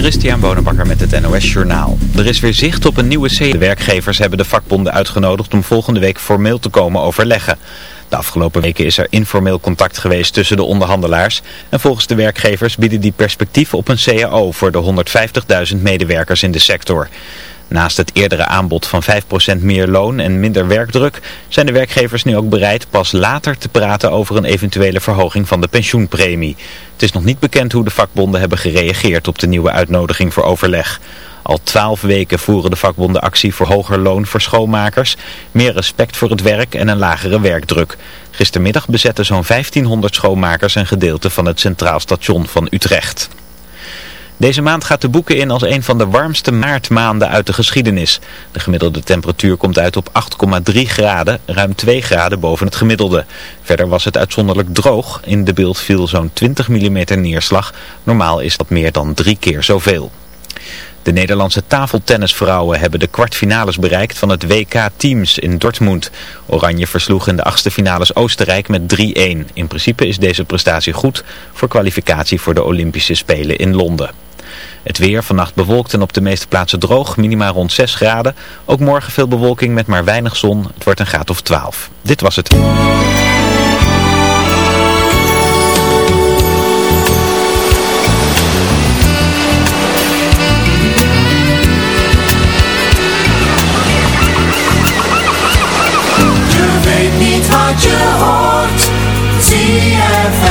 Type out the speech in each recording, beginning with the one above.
Christian Bonenbakker met het NOS Journaal. Er is weer zicht op een nieuwe C. De werkgevers hebben de vakbonden uitgenodigd om volgende week formeel te komen overleggen. De afgelopen weken is er informeel contact geweest tussen de onderhandelaars. En volgens de werkgevers bieden die perspectief op een CAO voor de 150.000 medewerkers in de sector. Naast het eerdere aanbod van 5% meer loon en minder werkdruk zijn de werkgevers nu ook bereid pas later te praten over een eventuele verhoging van de pensioenpremie. Het is nog niet bekend hoe de vakbonden hebben gereageerd op de nieuwe uitnodiging voor overleg. Al twaalf weken voeren de vakbonden actie voor hoger loon voor schoonmakers, meer respect voor het werk en een lagere werkdruk. Gistermiddag bezetten zo'n 1500 schoonmakers een gedeelte van het Centraal Station van Utrecht. Deze maand gaat de boeken in als een van de warmste maartmaanden uit de geschiedenis. De gemiddelde temperatuur komt uit op 8,3 graden, ruim 2 graden boven het gemiddelde. Verder was het uitzonderlijk droog. In de beeld viel zo'n 20 mm neerslag. Normaal is dat meer dan drie keer zoveel. De Nederlandse tafeltennisvrouwen hebben de kwartfinales bereikt van het WK Teams in Dortmund. Oranje versloeg in de achtste finales Oostenrijk met 3-1. In principe is deze prestatie goed voor kwalificatie voor de Olympische Spelen in Londen. Het weer vannacht bewolkt en op de meeste plaatsen droog, minima rond 6 graden. Ook morgen veel bewolking met maar weinig zon. Het wordt een graad of 12. Dit was het. Je weet niet wat je hoort. Zie het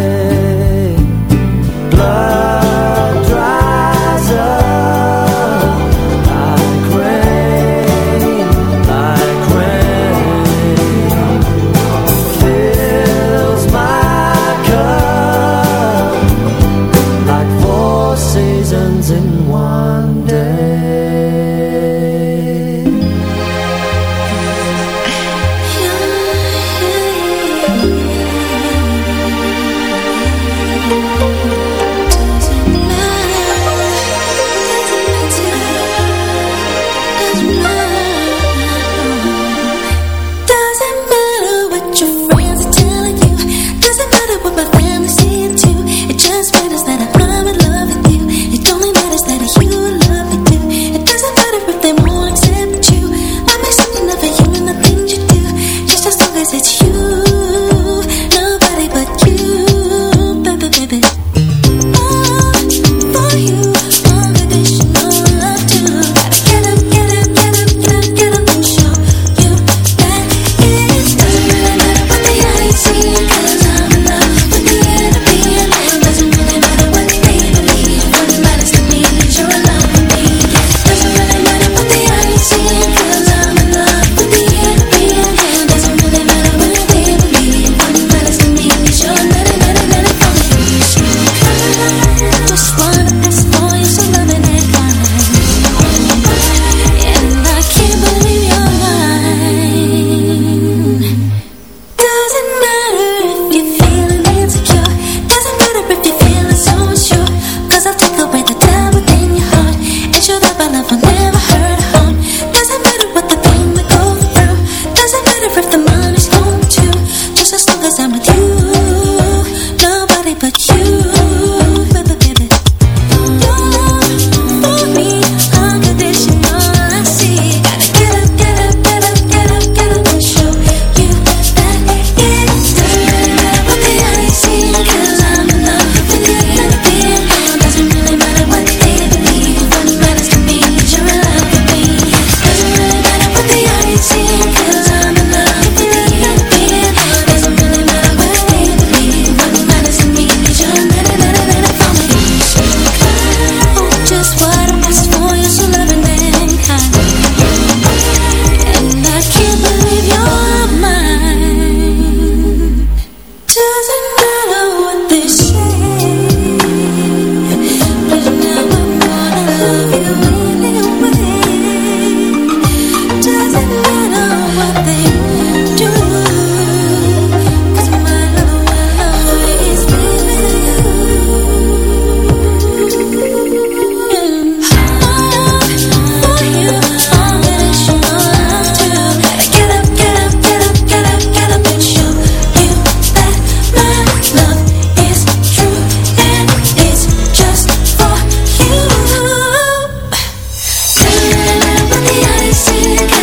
it.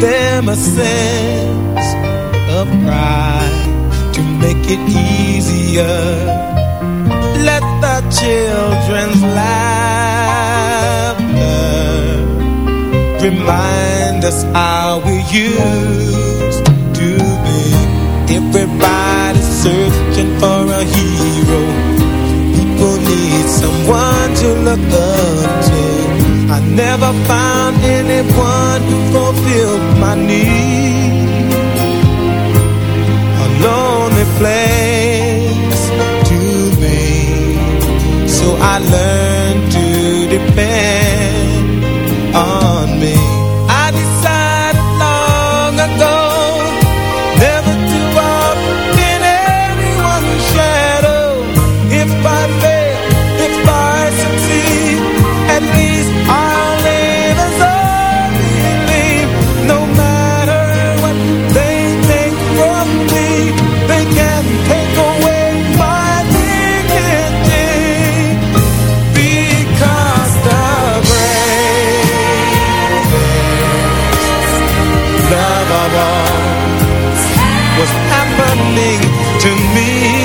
them a sense of pride to make it easier. Let the children's laughter remind us how we used to be. Everybody's searching for a hero. People need someone to look up to I never found anyone who fulfilled my need. A lonely place to be, so I learned to depend. to me.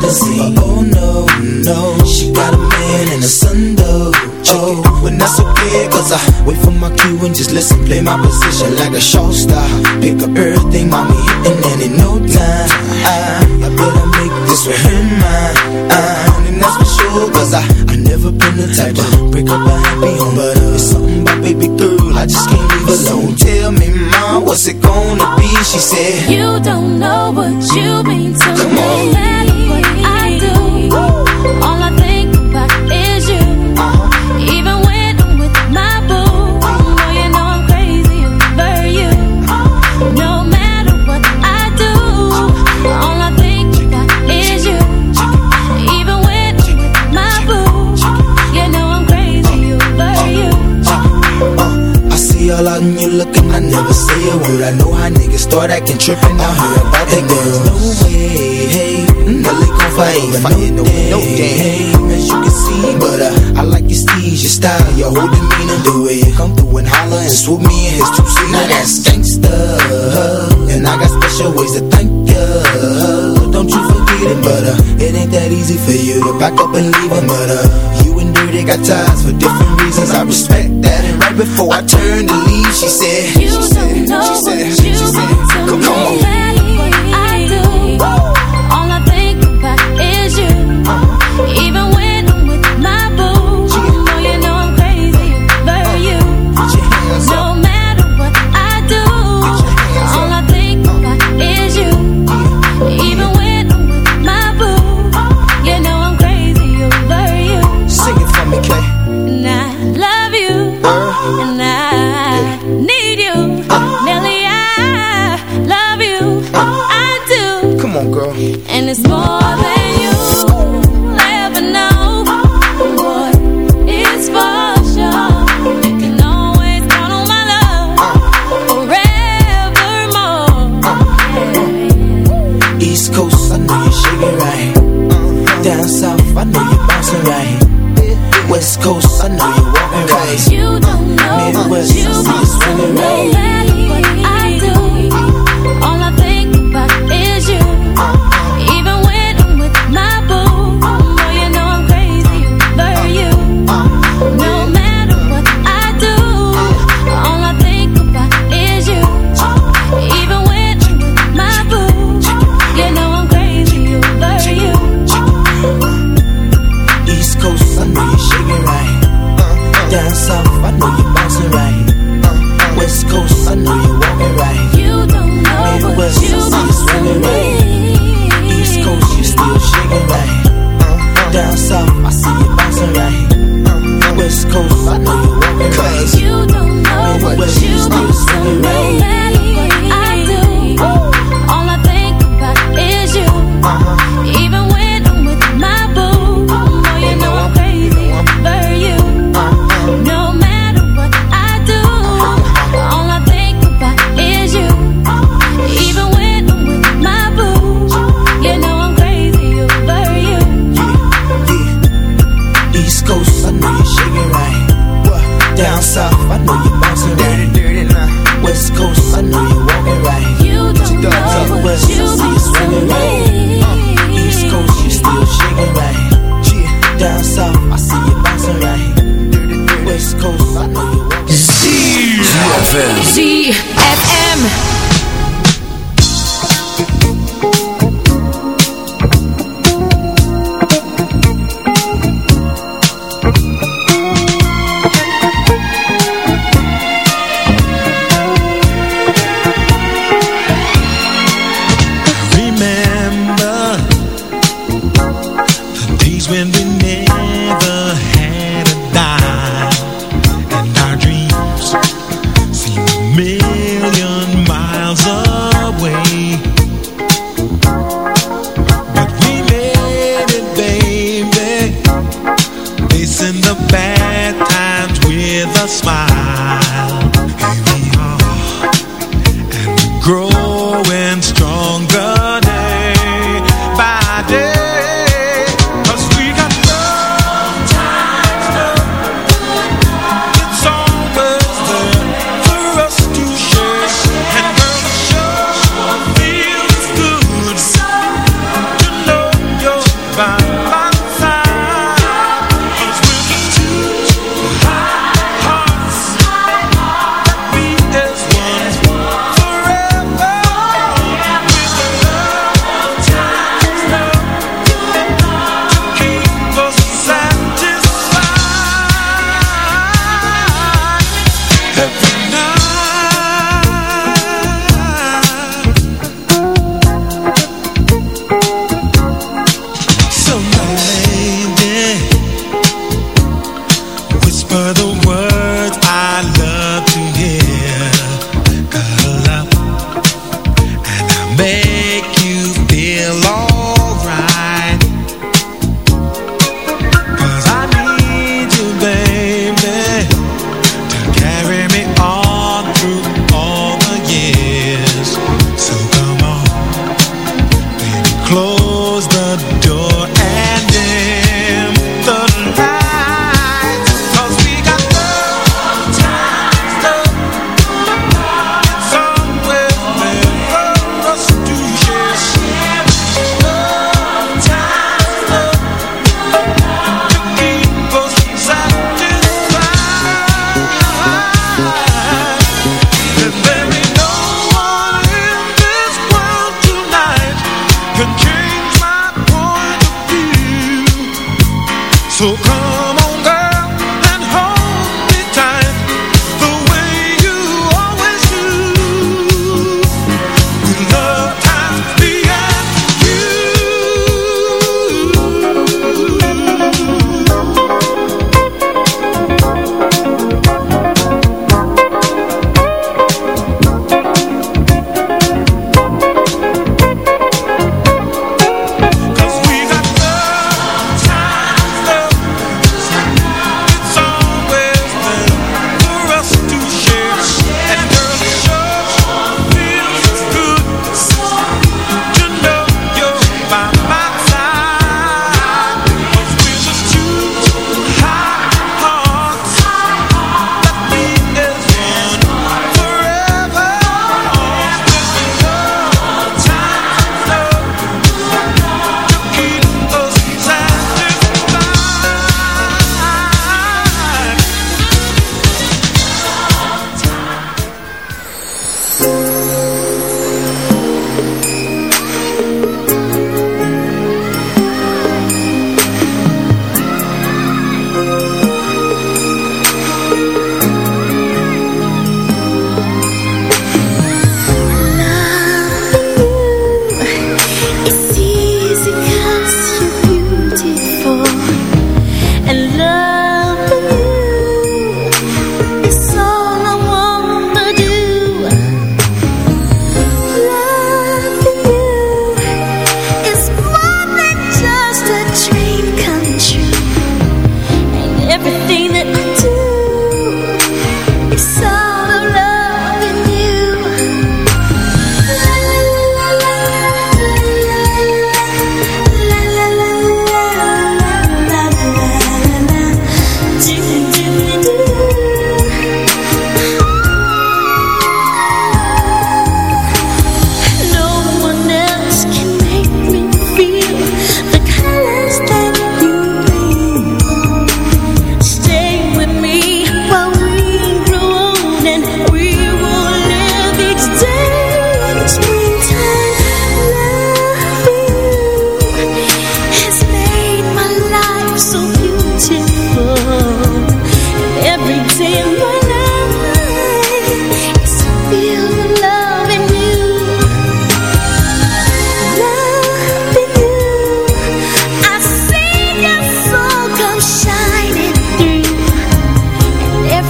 Magazine. Oh no, no, she got a man and a son though. Oh, but that's okay, cause I wait for my cue and just listen, play my position like a show star. Pick up everything, mommy, and then in no time, I, I better make this with him mine. Uh, and that's for sure, cause I, I never been the type to break up a happy home, but it's something about baby girl, I just can't leave alone. What's it gonna be? She said, You don't know what you mean to me. I never say a word. I know how niggas start acting tripping. I heard about that girl. No way, hey, Nelly gon' fight, fight no day, no day. Hey, as you can see, but uh, I like your steez, your style, your whole demeanor, the way you come through and holler and swoop me in his two seat. Now that's gangsta, and I got special ways to thank ya. Don't you forget it, but uh, it ain't that easy for you to back up and leave him, but uh, you and got ties for different reasons. I respect that, and right before I turned to leave, she said, You she said, she said, she said, come me. on. You. And I need you. Nelly, I love you. I do. come on, girl. And it's more than you ever know. Boy, it's for sure. You can always count on my love forevermore. Yeah. East Coast, I know you're shaking right. Down South, I know you're bouncing right. West Coast, I know you're You don't know. What Midwest, see you want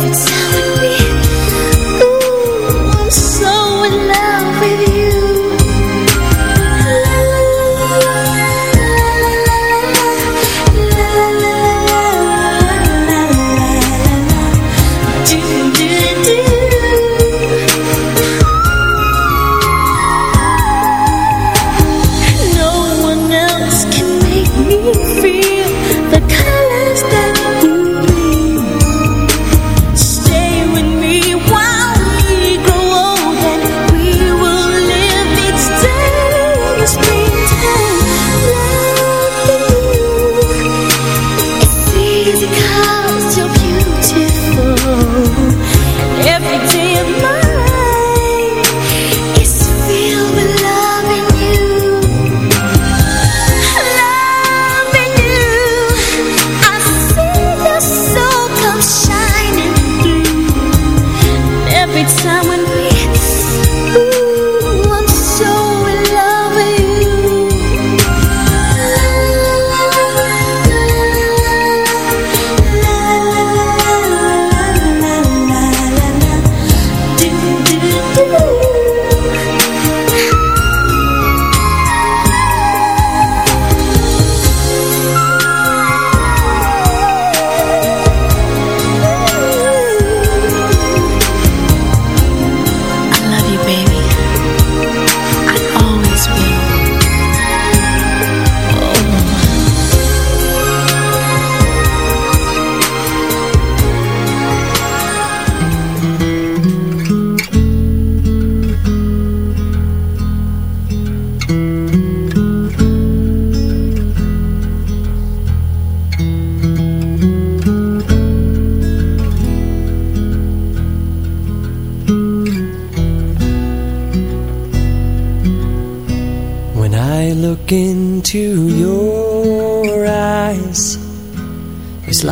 And every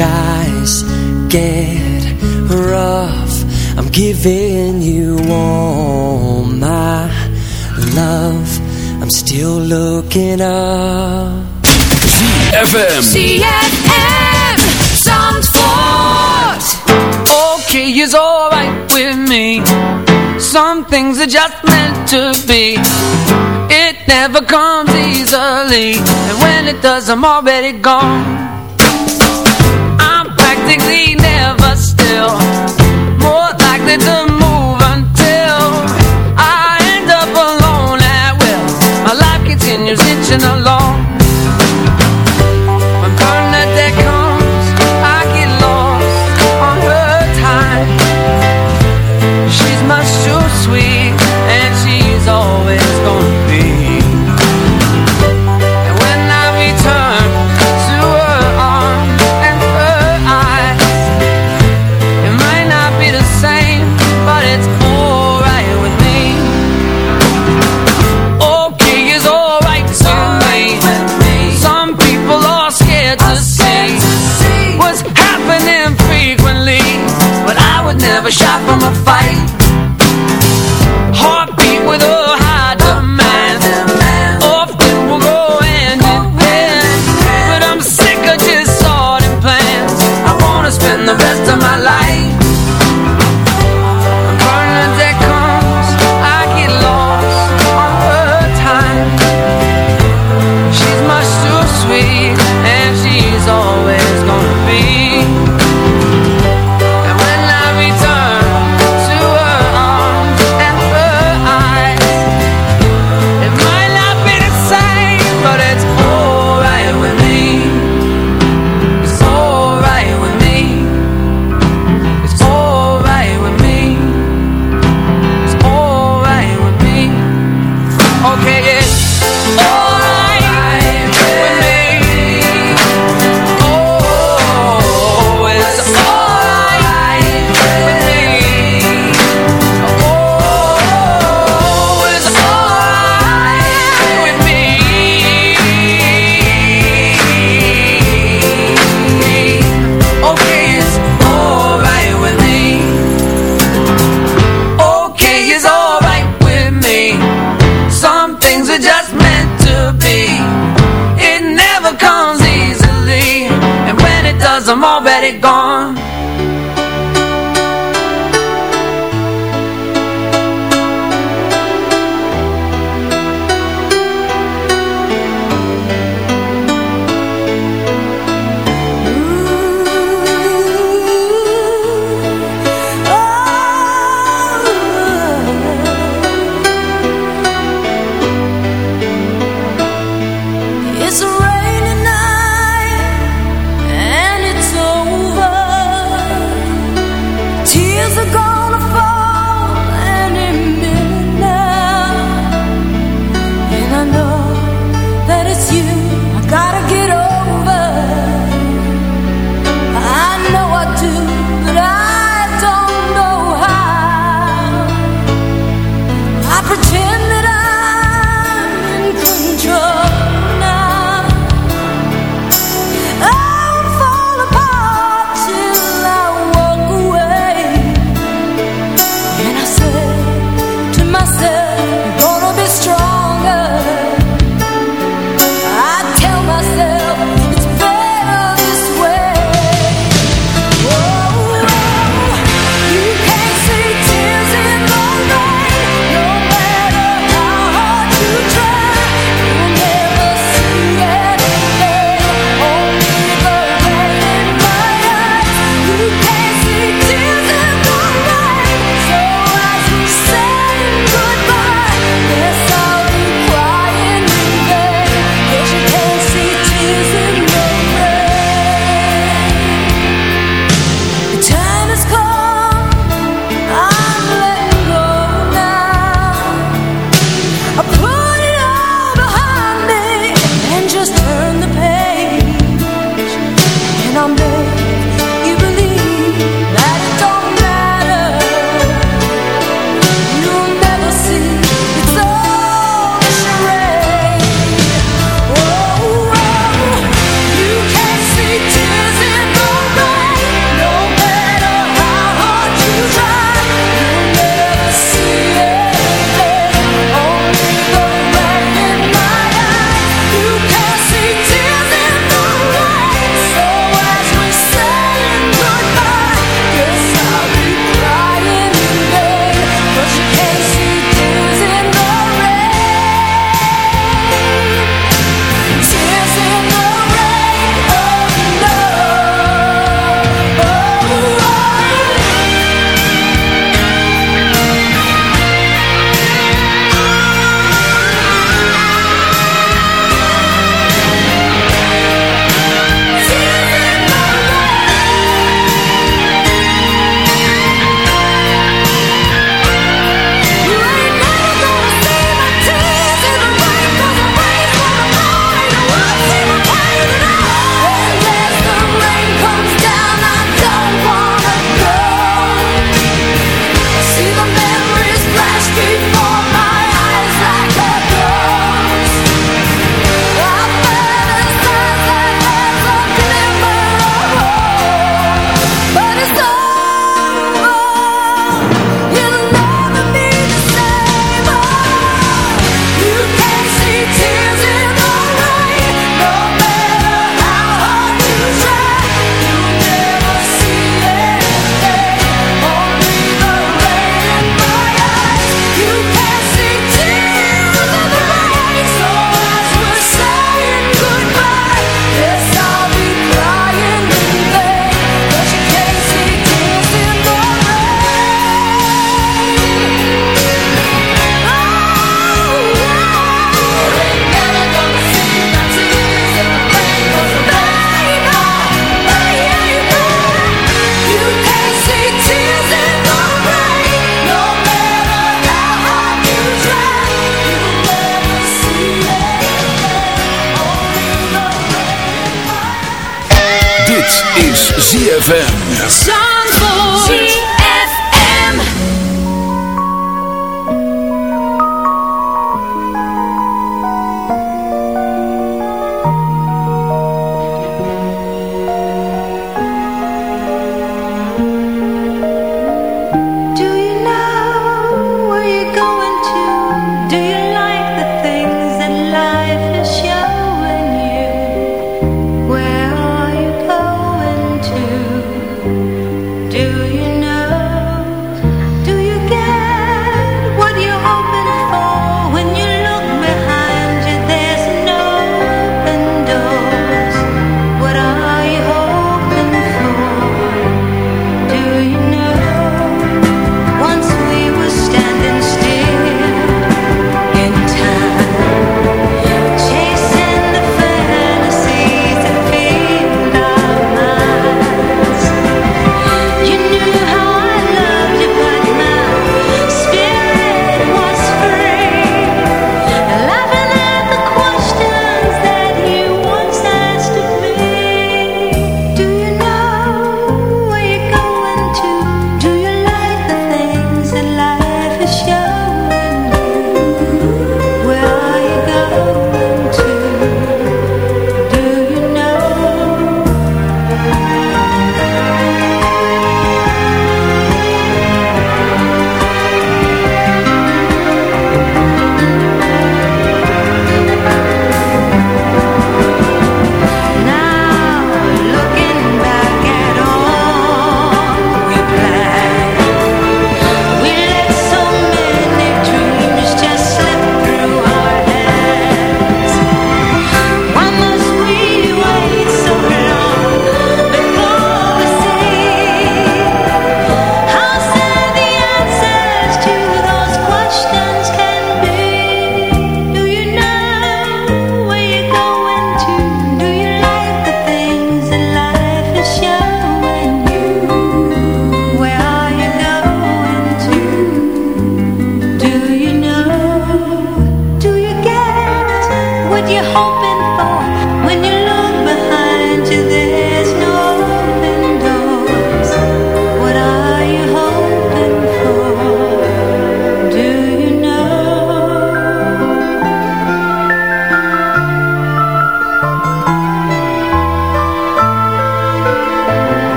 skies get rough. I'm giving you all my love. I'm still looking up. FM. ZFM Zandvoort. okay is alright with me. Some things are just meant to be. It never comes easily. And when it does I'm already gone. I'm practically never still. More likely to move until I end up alone at will. My life continues along